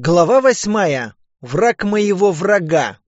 Глава восьмая. Враг моего врага.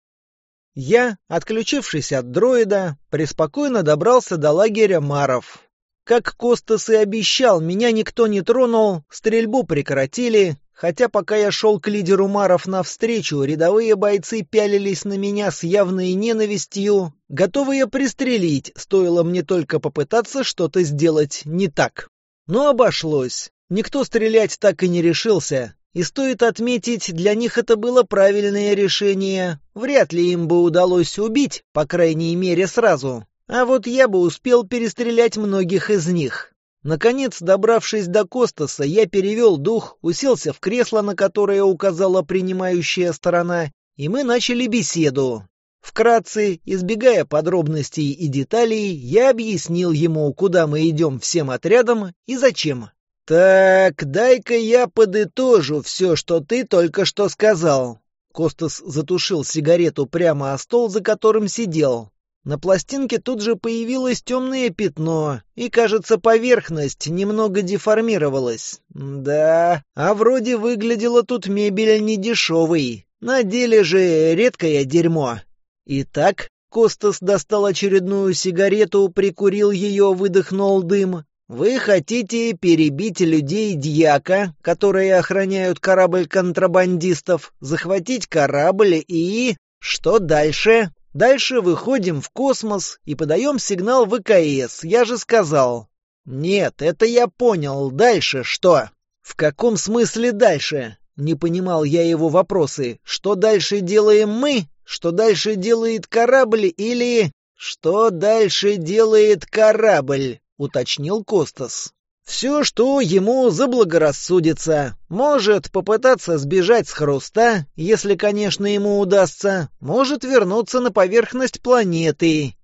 Я, отключившись от дроида, преспокойно добрался до лагеря Маров. Как Костас и обещал, меня никто не тронул, стрельбу прекратили, хотя пока я шел к лидеру Маров навстречу, рядовые бойцы пялились на меня с явной ненавистью, готовые пристрелить, стоило мне только попытаться что-то сделать не так. Но обошлось. Никто стрелять так и не решился, и стоит отметить, для них это было правильное решение. Вряд ли им бы удалось убить, по крайней мере, сразу. А вот я бы успел перестрелять многих из них. Наконец, добравшись до Костаса, я перевел дух, уселся в кресло, на которое указала принимающая сторона, и мы начали беседу. Вкратце, избегая подробностей и деталей, я объяснил ему, куда мы идем всем отрядом и зачем. «Так, дай-ка я подытожу все, что ты только что сказал». Костас затушил сигарету прямо о стол, за которым сидел. На пластинке тут же появилось темное пятно, и, кажется, поверхность немного деформировалась. Да, а вроде выглядела тут мебель недешевой. На деле же редкое дерьмо. Итак, Костас достал очередную сигарету, прикурил ее, выдохнул дым. Вы хотите перебить людей дьяка, которые охраняют корабль контрабандистов, захватить корабль и... Что дальше? Дальше выходим в космос и подаем сигнал ВКС, я же сказал. Нет, это я понял. Дальше что? В каком смысле дальше? Не понимал я его вопросы. Что дальше делаем мы? Что дальше делает корабль или... Что дальше делает корабль? — уточнил Костас. «Все, что ему заблагорассудится. Может попытаться сбежать с хруста, если, конечно, ему удастся. Может вернуться на поверхность планеты.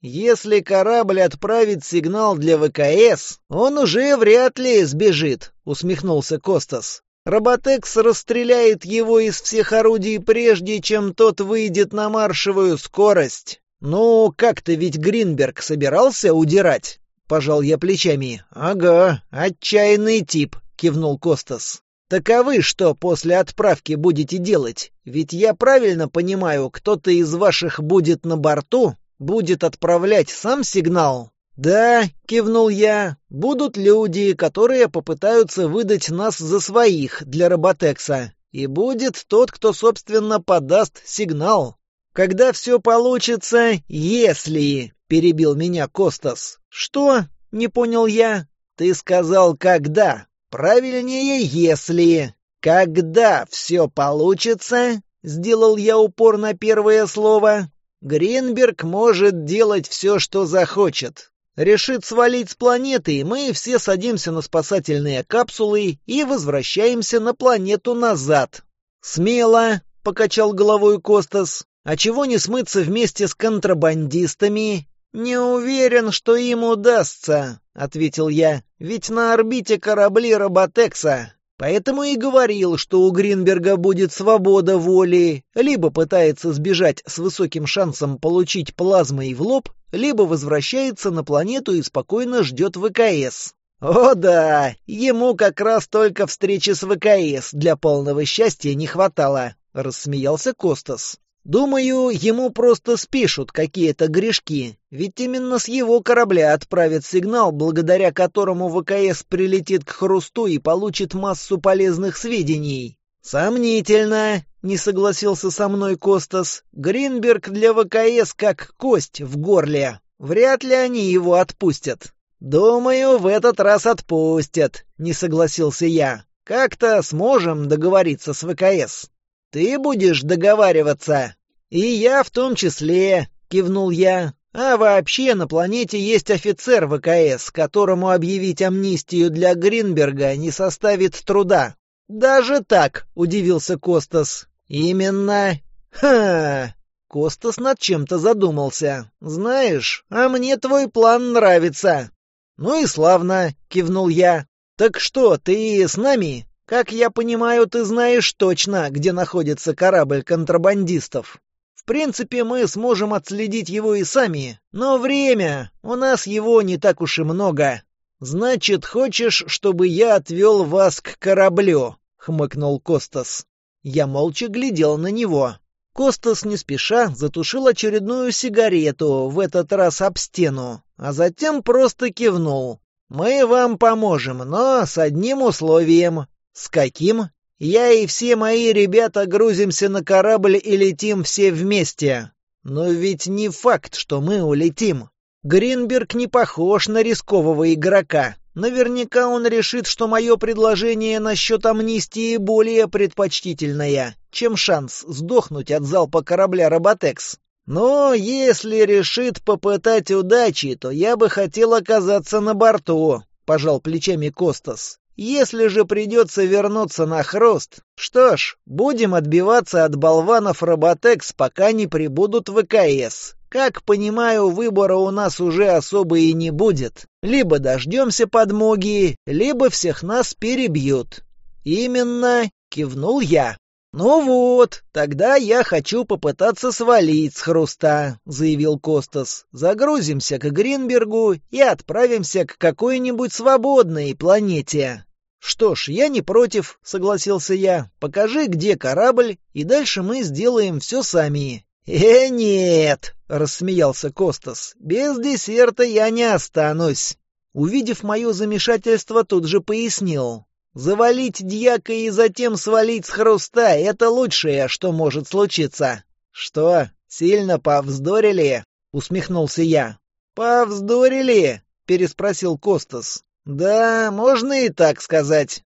Если корабль отправит сигнал для ВКС, он уже вряд ли сбежит», — усмехнулся Костас. «Роботекс расстреляет его из всех орудий прежде, чем тот выйдет на маршевую скорость». «Ну, как-то ведь Гринберг собирался удирать?» — пожал я плечами. «Ага, отчаянный тип», — кивнул Костас. «Таковы, а что после отправки будете делать? Ведь я правильно понимаю, кто-то из ваших будет на борту, будет отправлять сам сигнал?» «Да», — кивнул я, — «будут люди, которые попытаются выдать нас за своих для роботекса. И будет тот, кто, собственно, подаст сигнал» когда все получится, если...» — перебил меня Костас. «Что?» — не понял я. «Ты сказал, когда. Правильнее, если...» «Когда все получится?» — сделал я упор на первое слово. «Гринберг может делать все, что захочет. Решит свалить с планеты, мы все садимся на спасательные капсулы и возвращаемся на планету назад». «Смело!» — покачал головой Костас. А чего не смыться вместе с контрабандистами? Не уверен, что им удастся, ответил я. Ведь на орбите корабли Роботекса. Поэтому и говорил, что у Гринберга будет свобода воли. Либо пытается сбежать с высоким шансом получить плазмой в лоб, либо возвращается на планету и спокойно ждет ВКС. О да, ему как раз только встречи с ВКС для полного счастья не хватало, рассмеялся Костас. Думаю, ему просто спишут какие-то грешки, ведь именно с его корабля отправят сигнал, благодаря которому ВКС прилетит к Хрусту и получит массу полезных сведений. Сомнительно, не согласился со мной Костас. Гринберг для ВКС как кость в горле. Вряд ли они его отпустят. Думаю, в этот раз отпустят, не согласился я. Как-то сможем договориться с ВКС. «Ты будешь договариваться!» «И я в том числе», — кивнул я. «А вообще на планете есть офицер ВКС, которому объявить амнистию для Гринберга не составит труда». «Даже так», — удивился Костас. «Именно...» «Ха!» Костас над чем-то задумался. «Знаешь, а мне твой план нравится». «Ну и славно», — кивнул я. «Так что, ты с нами?» Как я понимаю, ты знаешь точно, где находится корабль контрабандистов. В принципе, мы сможем отследить его и сами, но время, у нас его не так уж и много. Значит, хочешь, чтобы я отвел вас к кораблю? хмыкнул Костас. Я молча глядел на него. Костас не спеша затушил очередную сигарету, в этот раз об стену, а затем просто кивнул. «Мы вам поможем, но с одним условием. С каким? Я и все мои ребята грузимся на корабль и летим все вместе. Но ведь не факт, что мы улетим. Гринберг не похож на рискового игрока. Наверняка он решит, что мое предложение насчет амнистии более предпочтительное, чем шанс сдохнуть от залпа корабля «Роботекс». Но если решит попытать удачи, то я бы хотел оказаться на борту, — пожал плечами Костас. Если же придется вернуться на хруст, что ж, будем отбиваться от болванов Роботекс, пока не прибудут ВКС. Как понимаю, выбора у нас уже особо и не будет. Либо дождемся подмоги, либо всех нас перебьют. Именно кивнул я. «Ну вот, тогда я хочу попытаться свалить с хруста», — заявил Костас. «Загрузимся к Гринбергу и отправимся к какой-нибудь свободной планете». «Что ж, я не против», — согласился я. «Покажи, где корабль, и дальше мы сделаем все сами». «Э, нет», — рассмеялся Костас. «Без десерта я не останусь». Увидев мое замешательство, тут же пояснил. Завалить дьяка и затем свалить с хруста — это лучшее, что может случиться. — Что, сильно повздорили? — усмехнулся я. — Повздорили? — переспросил Костас. — Да, можно и так сказать.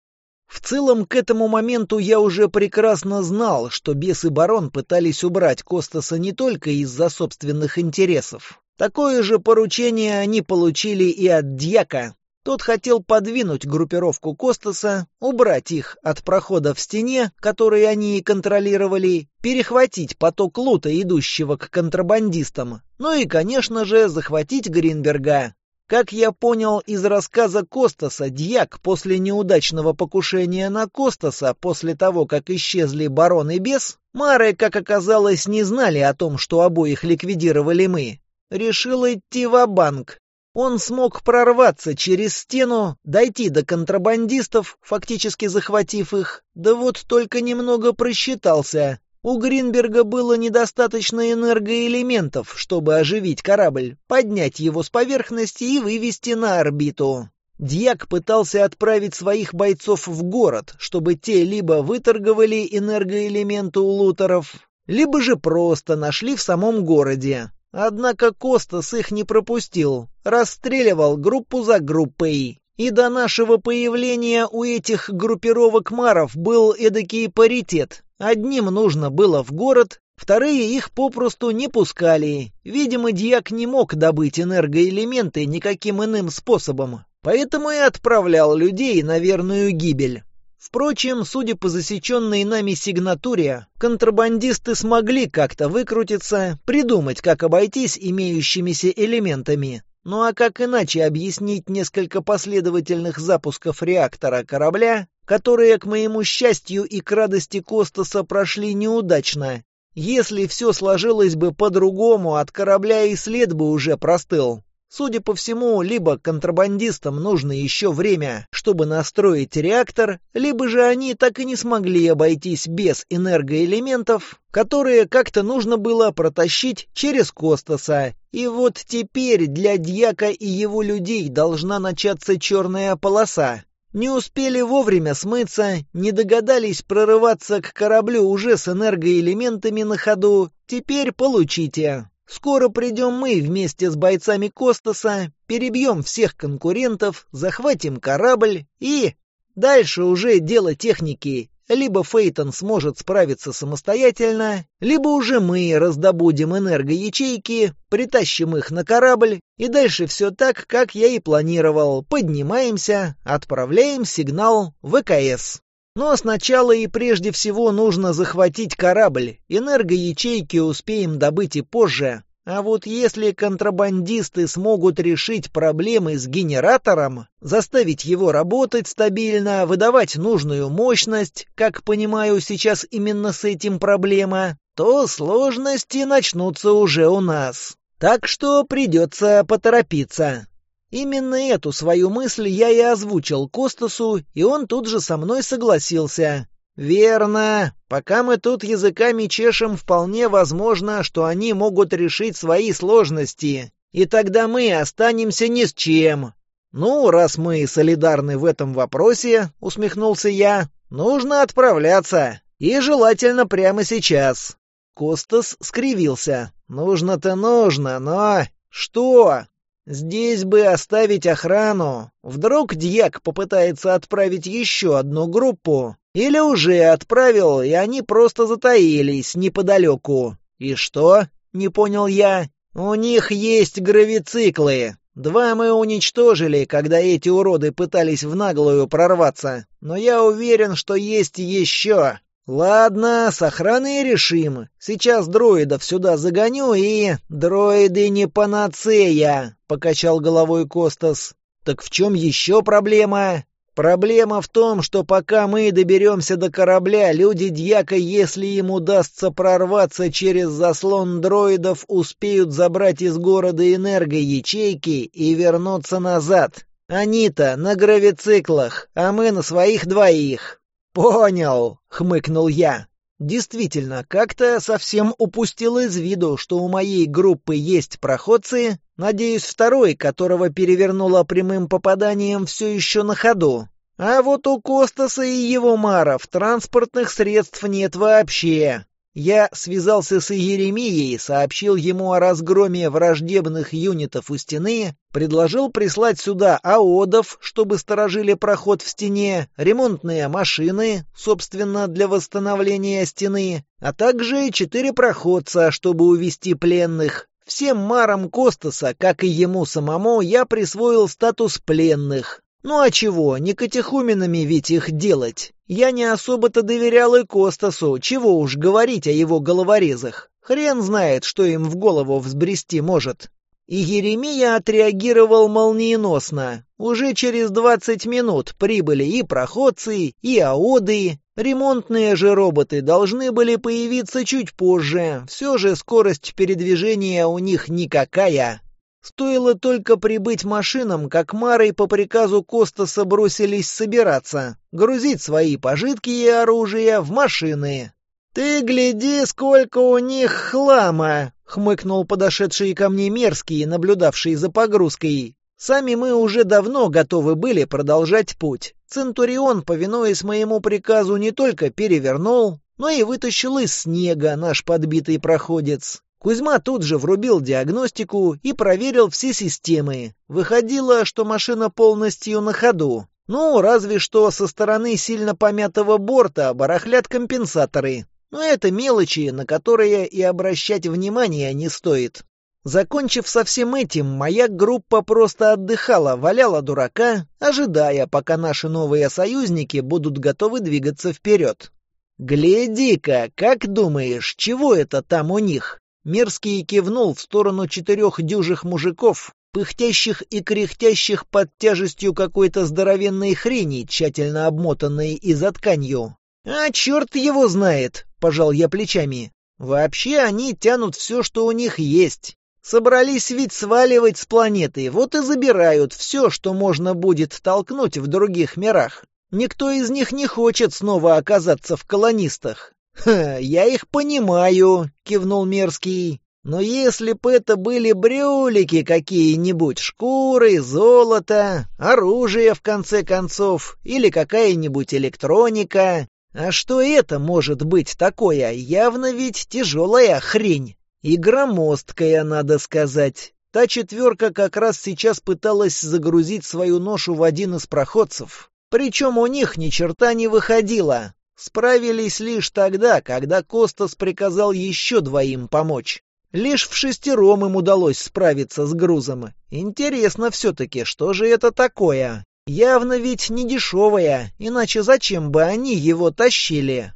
В целом, к этому моменту я уже прекрасно знал, что бес и барон пытались убрать Костаса не только из-за собственных интересов. Такое же поручение они получили и от дьяка, тот хотел подвинуть группировку Костаса, убрать их от прохода в стене, который они и контролировали, перехватить поток лута, идущего к контрабандистам, ну и, конечно же, захватить Гринберга. Как я понял из рассказа Костаса, дьяк после неудачного покушения на Костаса, после того, как исчезли барон и бес, Мары, как оказалось, не знали о том, что обоих ликвидировали мы. Решил идти в банк он смог прорваться через стену, дойти до контрабандистов, фактически захватив их, да вот только немного просчитался. У Гринберга было недостаточно энергоэлементов, чтобы оживить корабль, поднять его с поверхности и вывести на орбиту. Дьяк пытался отправить своих бойцов в город, чтобы те либо выторговали энергоэлементы у лутеров, либо же просто нашли в самом городе. Однако Костас их не пропустил, расстреливал группу за группой. И до нашего появления у этих группировок маров был эдакий паритет. Одним нужно было в город, вторые их попросту не пускали. Видимо, дьяк не мог добыть энергоэлементы никаким иным способом. Поэтому и отправлял людей на верную гибель. Впрочем, судя по засеченной нами сигнатуре, контрабандисты смогли как-то выкрутиться, придумать, как обойтись имеющимися элементами. Ну а как иначе объяснить несколько последовательных запусков реактора корабля, которые, к моему счастью и к радости Костаса, прошли неудачно? Если все сложилось бы по-другому, от корабля и след бы уже простыл. Судя по всему, либо контрабандистам нужно еще время, чтобы настроить реактор, либо же они так и не смогли обойтись без энергоэлементов, которые как-то нужно было протащить через Костаса. И вот теперь для Дьяка и его людей должна начаться черная полоса. Не успели вовремя смыться, не догадались прорываться к кораблю уже с энергоэлементами на ходу. Теперь получите. Скоро придем мы вместе с бойцами Костаса, перебьем всех конкурентов, захватим корабль и... Дальше уже дело техники. Либо Фейтон сможет справиться самостоятельно, либо уже мы раздобудем энергоячейки, притащим их на корабль, и дальше все так, как я и планировал. Поднимаемся, отправляем сигнал ВКС. Но сначала и прежде всего нужно захватить корабль. Энергоячейки успеем добыть и позже. А вот если контрабандисты смогут решить проблемы с генератором, заставить его работать стабильно, выдавать нужную мощность, как понимаю, сейчас именно с этим проблема, то сложности начнутся уже у нас. Так что придется поторопиться. Именно эту свою мысль я и озвучил Костасу, и он тут же со мной согласился. «Верно. Пока мы тут языками чешем, вполне возможно, что они могут решить свои сложности. И тогда мы останемся ни с чем. «Ну, раз мы солидарны в этом вопросе», — усмехнулся я, — «нужно отправляться. И желательно прямо сейчас». Костас скривился. «Нужно-то нужно, но...» «Что?» Здесь бы оставить охрану. Вдруг Дьяк попытается отправить еще одну группу. Или уже отправил, и они просто затаились неподалеку. И что? Не понял я. У них есть гравициклы. Два мы уничтожили, когда эти уроды пытались в наглую прорваться. Но я уверен, что есть еще. «Ладно, с охраной решим. Сейчас дроидов сюда загоню и...» «Дроиды не панацея», — покачал головой Костас. «Так в чем еще проблема?» «Проблема в том, что пока мы доберемся до корабля, люди Дьяка, если им удастся прорваться через заслон дроидов, успеют забрать из города энергоячейки и вернуться назад. Они-то на гравициклах, а мы на своих двоих. «Понял», — хмыкнул я. «Действительно, как-то совсем упустил из виду, что у моей группы есть проходцы, надеюсь, второй, которого перевернуло прямым попаданием, все еще на ходу. А вот у Костаса и его Мара в транспортных средств нет вообще. Я связался с Иеремией, сообщил ему о разгроме враждебных юнитов у стены, предложил прислать сюда аодов, чтобы сторожили проход в стене, ремонтные машины, собственно, для восстановления стены, а также четыре проходца, чтобы увести пленных. Всем марам Костаса, как и ему самому, я присвоил статус пленных, ну а чего, не катехуменами ведь их делать. Я не особо-то доверял и Костасу, чего уж говорить о его головорезах. Хрен знает, что им в голову взбрести может. И Еремия отреагировал молниеносно. Уже через 20 минут прибыли и проходцы, и аоды. Ремонтные же роботы должны были появиться чуть позже. Все же скорость передвижения у них никакая. Стоило только прибыть машинам, как Марой по приказу Костаса бросились собираться, грузить свои пожитки и оружие в машины. «Ты гляди, сколько у них хлама!» — хмыкнул подошедший ко мне мерзкий, наблюдавший за погрузкой. «Сами мы уже давно готовы были продолжать путь. Центурион, повинуясь моему приказу, не только перевернул, но и вытащил из снега наш подбитый проходец. Кузьма тут же врубил диагностику и проверил все системы. Выходило, что машина полностью на ходу. Ну, разве что со стороны сильно помятого борта барахлят компенсаторы. Но это мелочи, на которые и обращать внимания не стоит. Закончив со всем этим, моя группа просто отдыхала, валяла дурака, ожидая, пока наши новые союзники будут готовы двигаться вперед. «Гляди-ка, как думаешь, чего это там у них?» Мерзкий кивнул в сторону четырех дюжих мужиков, пыхтящих и кряхтящих под тяжестью какой-то здоровенной хрени, тщательно обмотанной и за тканью. «А черт его знает!» — пожал я плечами. «Вообще они тянут все, что у них есть. Собрались ведь сваливать с планеты, вот и забирают все, что можно будет толкнуть в других мирах. Никто из них не хочет снова оказаться в колонистах я их понимаю», — кивнул Мерзкий. «Но если бы это были брюлики какие-нибудь, шкуры, золото, оружие, в конце концов, или какая-нибудь электроника, а что это может быть такое? Явно ведь тяжелая хрень. И громоздкая, надо сказать. Та четверка как раз сейчас пыталась загрузить свою ношу в один из проходцев. Причем у них ни черта не выходило справились лишь тогда, когда Костас приказал еще двоим помочь. Лишь в шестером им удалось справиться с грузом. Интересно все-таки, что же это такое? Явно ведь не дешевое, иначе зачем бы они его тащили?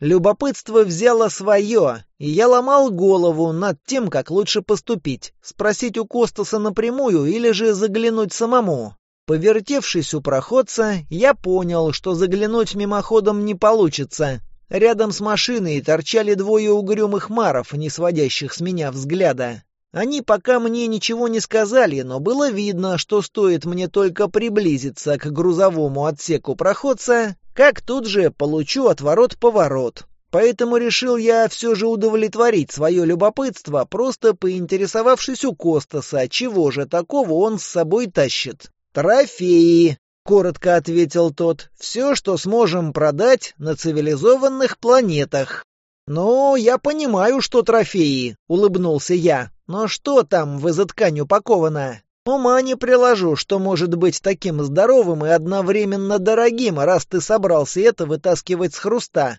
Любопытство взяло свое, и я ломал голову над тем, как лучше поступить. Спросить у Костаса напрямую или же заглянуть самому. Повертевшись у проходца, я понял, что заглянуть мимоходом не получится. Рядом с машиной торчали двое угрюмых маров, не сводящих с меня взгляда. Они пока мне ничего не сказали, но было видно, что стоит мне только приблизиться к грузовому отсеку проходца, как тут же получу отворот-поворот. Поэтому решил я все же удовлетворить свое любопытство, просто поинтересовавшись у Костаса, чего же такого он с собой тащит. «Трофеи», — коротко ответил тот, — «все, что сможем продать на цивилизованных планетах». «Ну, я понимаю, что трофеи», — улыбнулся я. «Но что там в изоткань упаковано? Ума не приложу, что может быть таким здоровым и одновременно дорогим, раз ты собрался это вытаскивать с хруста.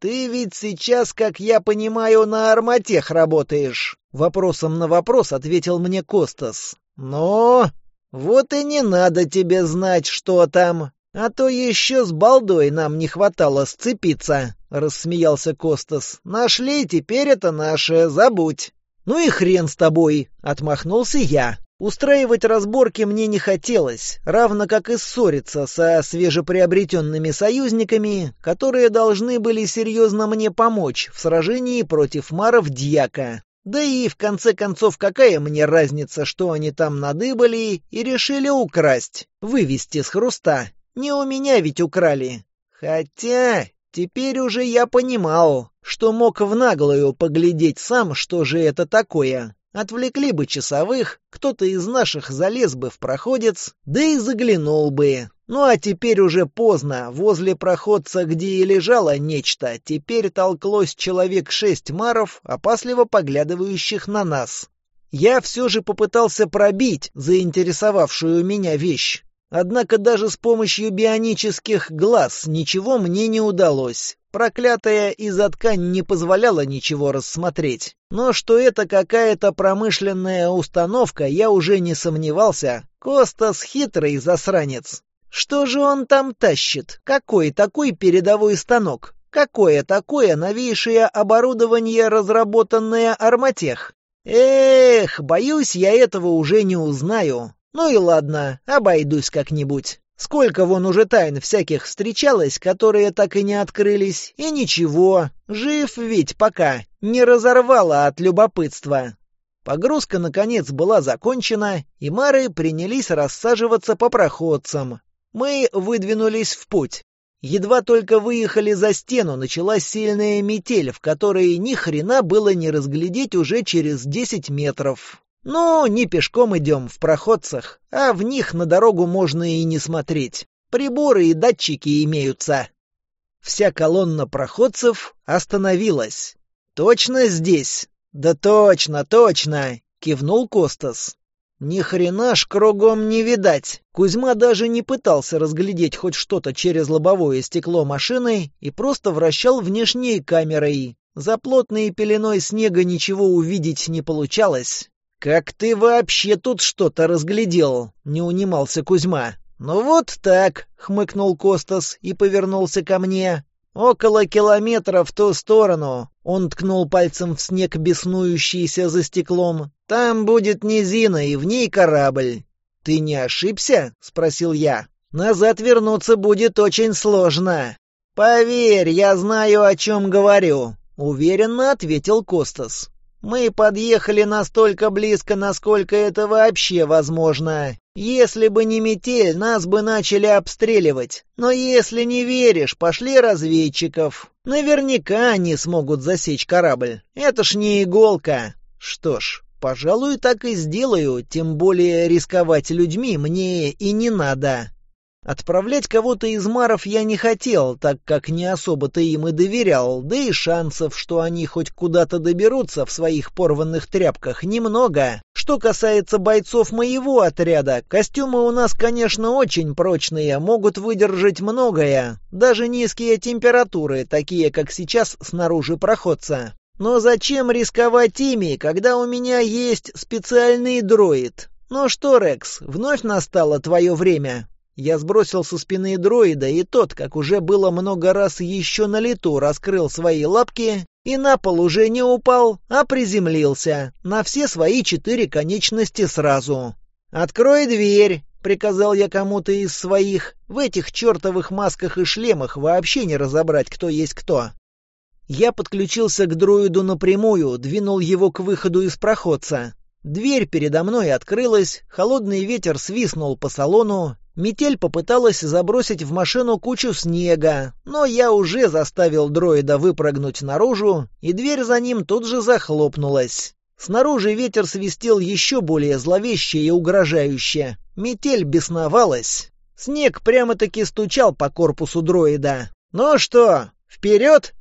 Ты ведь сейчас, как я понимаю, на арматех работаешь. Вопросом на вопрос ответил мне Костас. Но вот и не надо тебе знать, что там. А то еще с балдой нам не хватало сцепиться, — рассмеялся Костас. Нашли, теперь это наше, забудь. Ну и хрен с тобой, — отмахнулся я. Устраивать разборки мне не хотелось, равно как и ссориться со свежеприобретенными союзниками, которые должны были серьезно мне помочь в сражении против маров Дьяка. Да и, в конце концов, какая мне разница, что они там надыбали и решили украсть, вывести с хруста. Не у меня ведь украли. Хотя, теперь уже я понимал, что мог в наглую поглядеть сам, что же это такое. Отвлекли бы часовых, кто-то из наших залез бы в проходец, да и заглянул бы. Ну а теперь уже поздно, возле проходца, где и лежало нечто, теперь толклось человек шесть маров, опасливо поглядывающих на нас. Я все же попытался пробить заинтересовавшую меня вещь. Однако даже с помощью бионических глаз ничего мне не удалось. Проклятая из-за ткань не позволяла ничего рассмотреть. Но что это какая-то промышленная установка, я уже не сомневался. Костас хитрый засранец. Что же он там тащит? Какой такой передовой станок? Какое такое новейшее оборудование, разработанное Арматех? Эх, боюсь, я этого уже не узнаю. Ну и ладно, обойдусь как-нибудь. Сколько вон уже тайн всяких встречалось, которые так и не открылись, и ничего, жив ведь пока, не разорвало от любопытства. Погрузка, наконец, была закончена, и мары принялись рассаживаться по проходцам. Мы выдвинулись в путь. Едва только выехали за стену, началась сильная метель, в которой ни хрена было не разглядеть уже через 10 метров. Ну, не пешком идем, в проходцах, а в них на дорогу можно и не смотреть. Приборы и датчики имеются. Вся колонна проходцев остановилась. «Точно здесь?» «Да точно, точно!» — кивнул Костас. Ни хрена ж кругом не видать. Кузьма даже не пытался разглядеть хоть что-то через лобовое стекло машины и просто вращал внешней камерой. За плотной пеленой снега ничего увидеть не получалось. «Как ты вообще тут что-то разглядел?» — не унимался Кузьма. «Ну вот так», — хмыкнул Костас и повернулся ко мне. «Около километра в ту сторону!» Он ткнул пальцем в снег, беснующийся за стеклом. «Там будет низина, и в ней корабль!» «Ты не ошибся?» — спросил я. «Назад вернуться будет очень сложно!» «Поверь, я знаю, о чем говорю!» — уверенно ответил Костас. Мы подъехали настолько близко, насколько это вообще возможно. Если бы не метель, нас бы начали обстреливать. Но если не веришь, пошли разведчиков. Наверняка они смогут засечь корабль. Это ж не иголка. Что ж, пожалуй, так и сделаю, тем более рисковать людьми мне и не надо. Отправлять кого-то из маров я не хотел, так как не особо-то им и доверял, да и шансов, что они хоть куда-то доберутся в своих порванных тряпках, немного. Что касается бойцов моего отряда, костюмы у нас, конечно, очень прочные, могут выдержать многое, даже низкие температуры, такие как сейчас снаружи проходца. Но зачем рисковать ими, когда у меня есть специальный дроид? Ну что, Рекс, вновь настало твое время. Я сбросил со спины дроида, и тот, как уже было много раз еще на лету, раскрыл свои лапки и на пол уже не упал, а приземлился на все свои четыре конечности сразу. «Открой дверь!» — приказал я кому-то из своих. В этих чертовых масках и шлемах вообще не разобрать, кто есть кто. Я подключился к дроиду напрямую, двинул его к выходу из проходца. Дверь передо мной открылась, холодный ветер свистнул по салону, Метель попыталась забросить в машину кучу снега, но я уже заставил дроида выпрыгнуть наружу, и дверь за ним тут же захлопнулась. Снаружи ветер свистел еще более зловеще и угрожающе. Метель бесновалась. Снег прямо-таки стучал по корпусу дроида. «Ну что, вперед